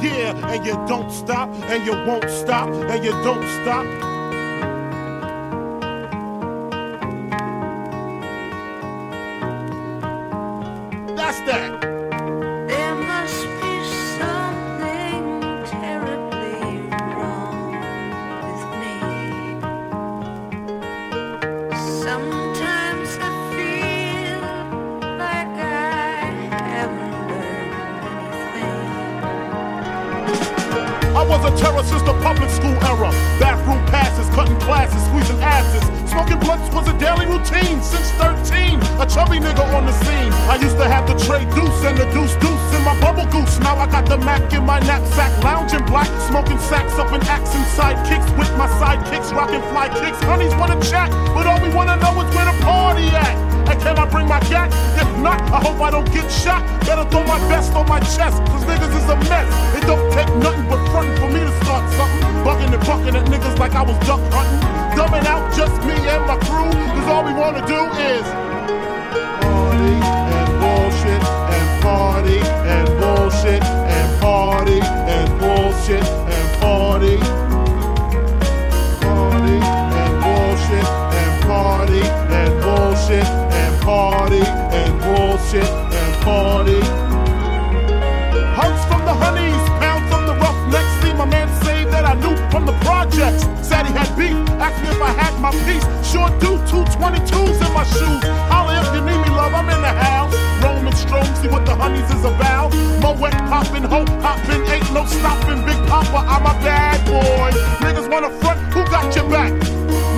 yeah. And you don't stop, and you won't stop, and you don't stop. That's that. Was a terror since the public school era. Bathroom passes, cutting classes, squeezing asses. Smoking blunts was a daily routine since 13. A chubby nigga on the scene. I used to have the tray deuce and the deuce deuce in my bubble goose. Now I got the Mac in my knapsack, lounging black, smoking sacks up in accent sidekicks with my sidekicks, rocking fly kicks. Honeys wanna chat, but all we wanna know is can I bring my gat? If not, I hope I don't get shot. Better throw my vest on my chest, cause niggas is a mess. It don't take nothing but frontin' for me to start something. Bugging and bucking at niggas like I was duck hunting. Dumbing out just me and my crew, cause all we wanna do is party and bullshit and party and bullshit and party and bullshit and. Party the. Said he had beef, asked me if I had my piece. Sure do, two 22s in my shoes. Holla if you need me, love, I'm in the house. Roman strong, see what the honeys is about. Moet poppin', hope poppin', ain't no stopping. Big Papa, I'm a bad boy. Niggas wanna front, who got your back?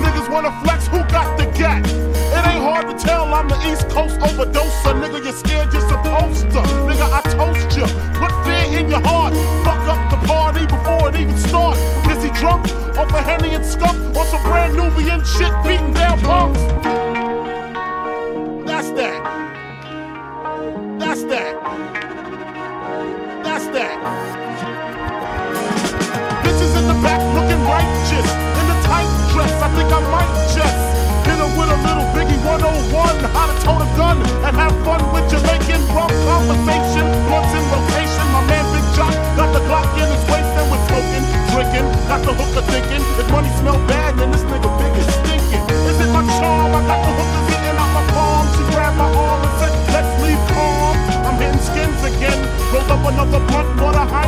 Niggas wanna flex, who got the gat? It ain't hard to tell I'm the East Coast overdoser. Nigga, you're scared, you're supposed Nubian shit beating down punks? That's that. That's that. That's that. Bitches in the back looking righteous. In the tight dress, I think I might just hit her with a little Biggie 101. How to tote a gun and have fun with Jamaican rum conversation. Blunts in rotation. My man Big Jock got the Glock in his waist and we're smoking, drinking. Got the hooker thinking. If money smell bad, another blunt, bought a Heineken.